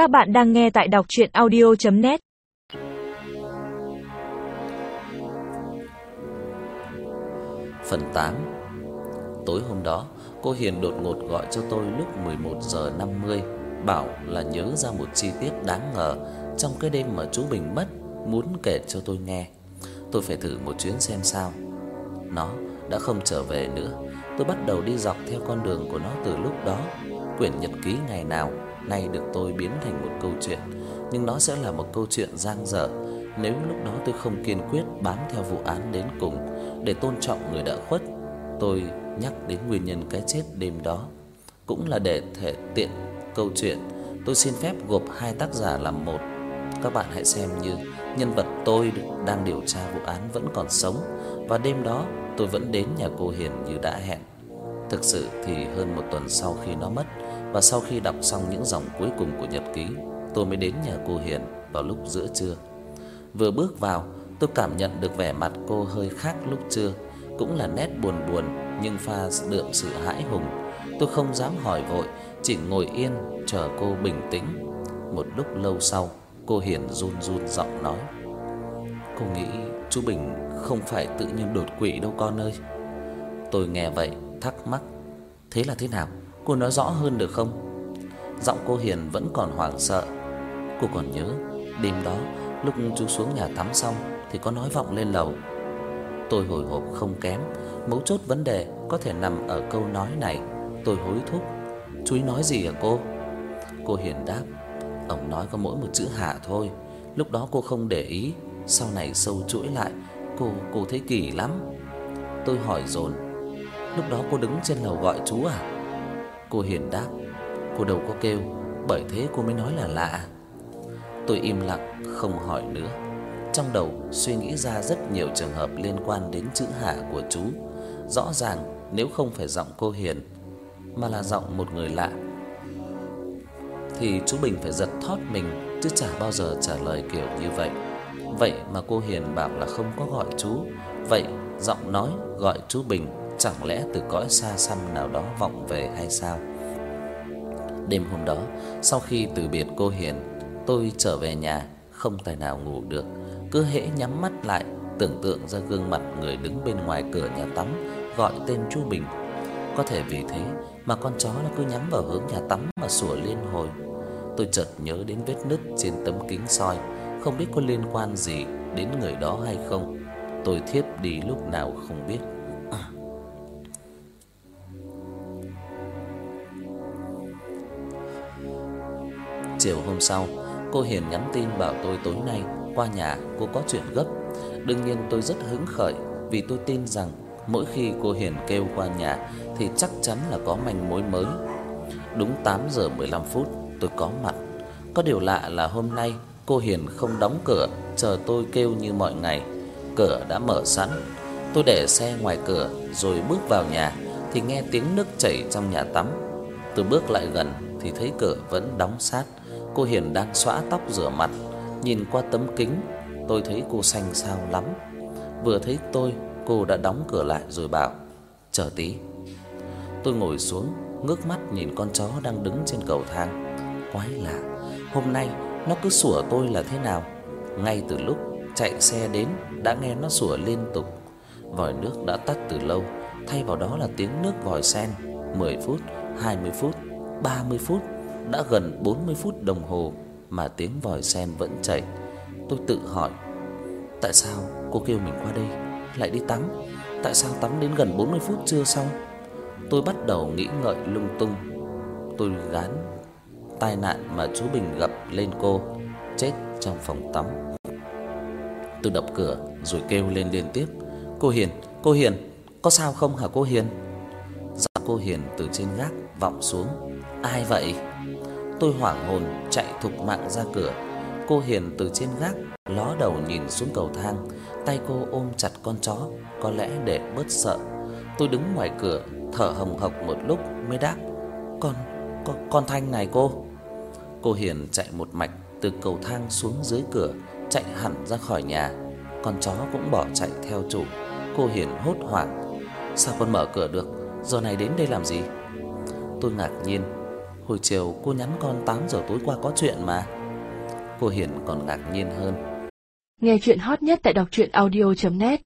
Các bạn đang nghe tại đọc audio net Phần 8 Tối hôm đó, cô Hiền đột ngột gọi cho tôi lúc 11 giờ 50, bảo là nhớ ra một chi tiết đáng ngờ trong cái đêm mà chú Bình mất, muốn kể cho tôi nghe. Tôi phải thử một chuyến xem sao. Nó đã không trở về nữa. Tôi bắt đầu đi dọc theo con đường của nó từ lúc đó. Quyển nhật ký ngày nào nay được tôi biến thành một câu chuyện, nhưng nó sẽ là một câu chuyện dang dở nếu lúc đó tôi không kiên quyết bám theo vụ án đến cùng để tôn trọng người đã khuất. Tôi nhắc đến nguyên nhân cái chết đêm đó cũng là để thể tiện câu chuyện. Tôi xin phép gộp hai tác giả làm một. Các bạn hãy xem như nhân vật tôi đang điều tra vụ án vẫn còn sống và đêm đó tôi vẫn đến nhà cô Hiền như đã hẹn. Thực sự thì hơn một tuần sau khi nó mất và sau khi đọc xong những dòng cuối cùng của nhật ký, tôi mới đến nhà cô Hiền vào lúc giữa trưa. Vừa bước vào, tôi cảm nhận được vẻ mặt cô hơi khác lúc trưa, cũng là nét buồn buồn nhưng pha đượm sự hãi hùng. Tôi không dám hỏi vội, chỉ ngồi yên chờ cô bình tĩnh. Một lúc lâu sau, cô Hiền run run giọng nói: "Cô nghĩ chú Bình không phải tự nhiên đột quỵ đâu con ơi." Tôi nghe vậy thắc mắc, thế là thế nào? Cô nói rõ hơn được không? Giọng cô Hiền vẫn còn hoảng sợ. Cô còn nhớ đêm đó lúc chú xuống nhà tắm xong thì có nói vọng lên lầu. Tôi hồi hộp không kém, mấu chốt vấn đề có thể nằm ở câu nói này. Tôi hối thúc, "Chú ý nói gì hả cô?" Cô Hiền đáp, "Ông nói có mỗi một chữ hạ thôi." Lúc đó cô không để ý, sau này sâu chuỗi lại, cô cô thấy kỳ lắm. Tôi hỏi dồn, "Lúc đó cô đứng trên lầu gọi chú à?" Cô Hiền đáp, cô đâu có kêu, bởi thế cô mới nói là lạ. Tôi im lặng không hỏi nữa. Trong đầu suy nghĩ ra rất nhiều trường hợp liên quan đến chữ hạ của chú. Rõ ràng nếu không phải giọng cô Hiền mà là giọng một người lạ thì chú Bình phải giật thót mình chứ chả bao giờ trả lời kiểu như vậy. Vậy mà cô Hiền bảo là không có gọi chú. Vậy giọng nói gọi chú Bình chẳng lẽ từ cõi xa xăm nào đó vọng về hay sao? Đêm hôm đó, sau khi từ biệt cô Hiền, tôi trở về nhà không tài nào ngủ được, cứ hễ nhắm mắt lại tưởng tượng ra gương mặt người đứng bên ngoài cửa nhà tắm gọi tên Chu Bình. Có thể vì thế mà con chó nó cứ nhắm vào hướng nhà tắm mà sủa liên hồi. Tôi chợt nhớ đến vết nứt trên tấm kính soi, không biết có liên quan gì đến người đó hay không. Tôi thiếp đi lúc nào không biết. Chiều hôm sau, cô Hiền nhắn tin bảo tôi tối nay qua nhà cô có chuyện gấp. Đương nhiên tôi rất hứng khởi vì tôi tin rằng mỗi khi cô Hiền kêu qua nhà thì chắc chắn là có manh mối mới. Đúng 8 giờ 15 phút tôi có mặt. Có điều lạ là hôm nay cô Hiền không đóng cửa chờ tôi kêu như mọi ngày. Cửa đã mở sẵn. Tôi để xe ngoài cửa rồi bước vào nhà thì nghe tiếng nước chảy trong nhà tắm. Tôi bước lại gần thì thấy cửa vẫn đóng sát. Cô Hiền đang xõa tóc rửa mặt, nhìn qua tấm kính, tôi thấy cô xanh xao lắm. Vừa thấy tôi, cô đã đóng cửa lại rồi bảo: "Chờ tí." Tôi ngồi xuống, ngước mắt nhìn con chó đang đứng trên cầu thang. Quái lạ, hôm nay nó cứ sủa tôi là thế nào? Ngay từ lúc chạy xe đến đã nghe nó sủa liên tục. Vòi nước đã tắt từ lâu, thay vào đó là tiếng nước vòi sen. 10 phút, 20 phút, 30 phút đã gần 40 phút đồng hồ mà tiếng vòi sen vẫn chảy. Tôi tự hỏi, tại sao cô kêu mình qua đây lại đi tắm? Tại sao tắm đến gần 40 phút chưa xong? Tôi bắt đầu nghĩ ngợi lung tung. Tôi gán tai nạn mà chú Bình gặp lên cô, chết trong phòng tắm. Tôi đập cửa rồi kêu lên liên tiếp, "Cô Hiền, cô Hiền, có sao không hả cô Hiền?" Cô Hiền từ trên gác vọng xuống, "Ai vậy?" Tôi hoảng hồn chạy thục mạng ra cửa. Cô Hiền từ trên gác ló đầu nhìn xuống cầu thang, tay cô ôm chặt con chó, có lẽ để bớt sợ. Tôi đứng ngoài cửa thở hồng hộc một lúc mới đáp: "Con con con Thanh này cô." Cô Hiền chạy một mạch từ cầu thang xuống dưới cửa, chạy hẳn ra khỏi nhà. Con chó cũng bỏ chạy theo chủ. Cô Hiền hốt hoảng: "Sao con mở cửa được? Giờ này đến đây làm gì?" Tôi ngạc nhiên Hồi chiều cô nhắn con 8 giờ tối qua có chuyện mà. Cô Hiền còn ngạc nhiên hơn. Nghe chuyện hot nhất tại đọc truyện audio net